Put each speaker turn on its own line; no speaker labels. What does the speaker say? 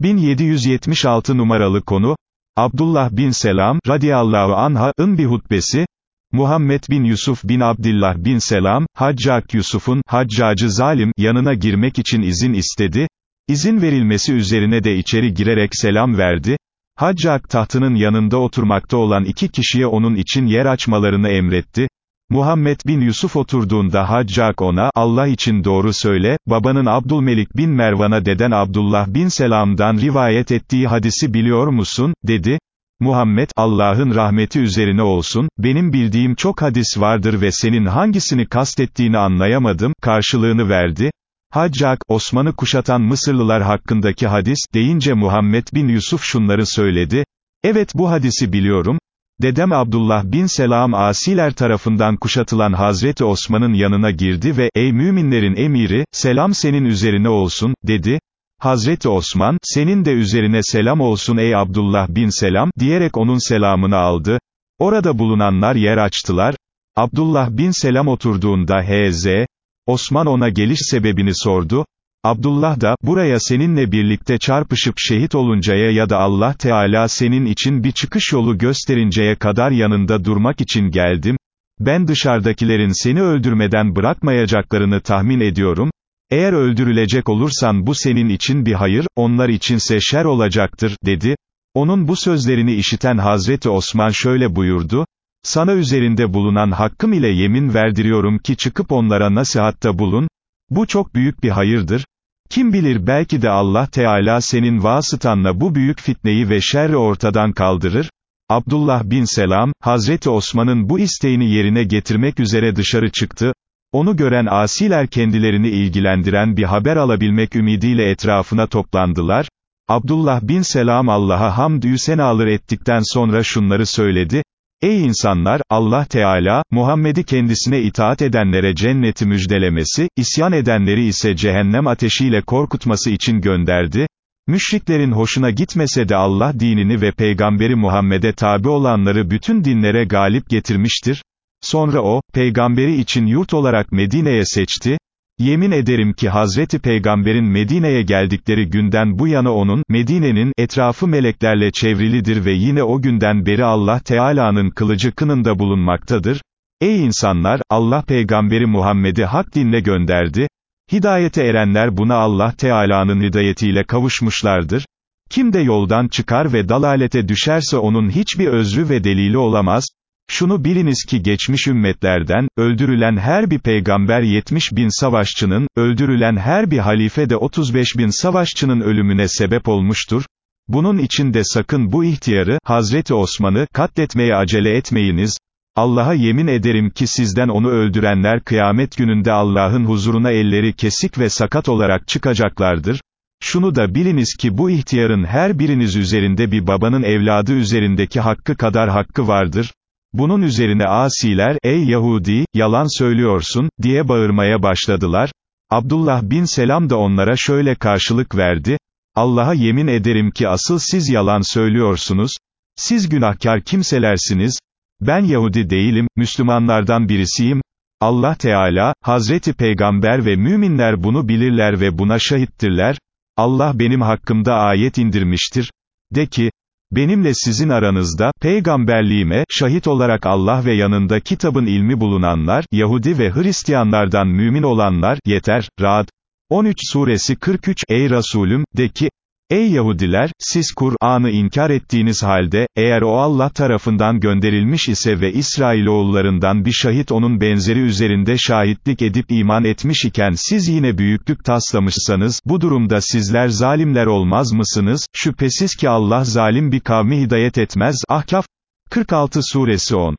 1776 numaralı konu, Abdullah bin Selam, radiyallahu anh'ın bir hutbesi, Muhammed bin Yusuf bin Abdullah bin Selam, Haccak Yusuf'un, Haccacı zalim, yanına girmek için izin istedi, İzin verilmesi üzerine de içeri girerek selam verdi, Haccak tahtının yanında oturmakta olan iki kişiye onun için yer açmalarını emretti, Muhammed bin Yusuf oturduğunda Haccak ona, Allah için doğru söyle, babanın Abdülmelik bin Mervan'a deden Abdullah bin Selam'dan rivayet ettiği hadisi biliyor musun, dedi. Muhammed, Allah'ın rahmeti üzerine olsun, benim bildiğim çok hadis vardır ve senin hangisini kastettiğini anlayamadım, karşılığını verdi. Haccak, Osman'ı kuşatan Mısırlılar hakkındaki hadis, deyince Muhammed bin Yusuf şunları söyledi. Evet bu hadisi biliyorum, Dedem Abdullah bin Selam asiler tarafından kuşatılan Hazreti Osman'ın yanına girdi ve, ey müminlerin emiri, selam senin üzerine olsun, dedi. Hazreti Osman, senin de üzerine selam olsun ey Abdullah bin Selam, diyerek onun selamını aldı. Orada bulunanlar yer açtılar. Abdullah bin Selam oturduğunda H.Z. Osman ona geliş sebebini sordu. Abdullah da, buraya seninle birlikte çarpışıp şehit oluncaya ya da Allah Teala senin için bir çıkış yolu gösterinceye kadar yanında durmak için geldim, ben dışarıdakilerin seni öldürmeden bırakmayacaklarını tahmin ediyorum, eğer öldürülecek olursan bu senin için bir hayır, onlar içinse şer olacaktır, dedi. Onun bu sözlerini işiten Hazreti Osman şöyle buyurdu, sana üzerinde bulunan hakkım ile yemin verdiriyorum ki çıkıp onlara nasihatta bulun, bu çok büyük bir hayırdır, kim bilir belki de Allah Teala senin vasıtanla bu büyük fitneyi ve şerri ortadan kaldırır, Abdullah bin Selam, Hazreti Osman'ın bu isteğini yerine getirmek üzere dışarı çıktı, onu gören asiler kendilerini ilgilendiren bir haber alabilmek ümidiyle etrafına toplandılar, Abdullah bin Selam Allah'a hamdü senalar ettikten sonra şunları söyledi, Ey insanlar, Allah Teala, Muhammed'i kendisine itaat edenlere cenneti müjdelemesi, isyan edenleri ise cehennem ateşiyle korkutması için gönderdi. Müşriklerin hoşuna gitmese de Allah dinini ve peygamberi Muhammed'e tabi olanları bütün dinlere galip getirmiştir. Sonra o, peygamberi için yurt olarak Medine'ye seçti, Yemin ederim ki Hazreti Peygamber'in Medine'ye geldikleri günden bu yana onun, Medine'nin, etrafı meleklerle çevrilidir ve yine o günden beri Allah Teala'nın kılıcı kınında bulunmaktadır. Ey insanlar, Allah Peygamberi Muhammed'i hak dinle gönderdi. Hidayete erenler buna Allah Teala'nın hidayetiyle kavuşmuşlardır. Kim de yoldan çıkar ve dalalete düşerse onun hiçbir özrü ve delili olamaz. Şunu biliniz ki geçmiş ümmetlerden, öldürülen her bir peygamber 70 bin savaşçının, öldürülen her bir halife de 35 bin savaşçının ölümüne sebep olmuştur. Bunun için de sakın bu ihtiyarı, Hazreti Osman'ı, katletmeye acele etmeyiniz. Allah'a yemin ederim ki sizden onu öldürenler kıyamet gününde Allah'ın huzuruna elleri kesik ve sakat olarak çıkacaklardır. Şunu da biliniz ki bu ihtiyarın her biriniz üzerinde bir babanın evladı üzerindeki hakkı kadar hakkı vardır. Bunun üzerine asiler, ey Yahudi, yalan söylüyorsun, diye bağırmaya başladılar. Abdullah bin Selam da onlara şöyle karşılık verdi, Allah'a yemin ederim ki asıl siz yalan söylüyorsunuz, siz günahkar kimselersiniz, ben Yahudi değilim, Müslümanlardan birisiyim, Allah Teala, Hazreti Peygamber ve müminler bunu bilirler ve buna şahittirler, Allah benim hakkımda ayet indirmiştir, de ki, Benimle sizin aranızda, peygamberliğime, şahit olarak Allah ve yanında kitabın ilmi bulunanlar, Yahudi ve Hristiyanlardan mümin olanlar, yeter, Rad. 13 suresi 43, Ey Resulüm, de ki, Ey Yahudiler, siz Kur'an'ı inkar ettiğiniz halde, eğer o Allah tarafından gönderilmiş ise ve İsrailoğullarından bir şahit onun benzeri üzerinde şahitlik edip iman etmiş iken siz yine büyüklük taslamışsanız, bu durumda sizler zalimler olmaz mısınız? Şüphesiz ki Allah zalim bir kavmi hidayet etmez. Ahkaf, 46 suresi 10.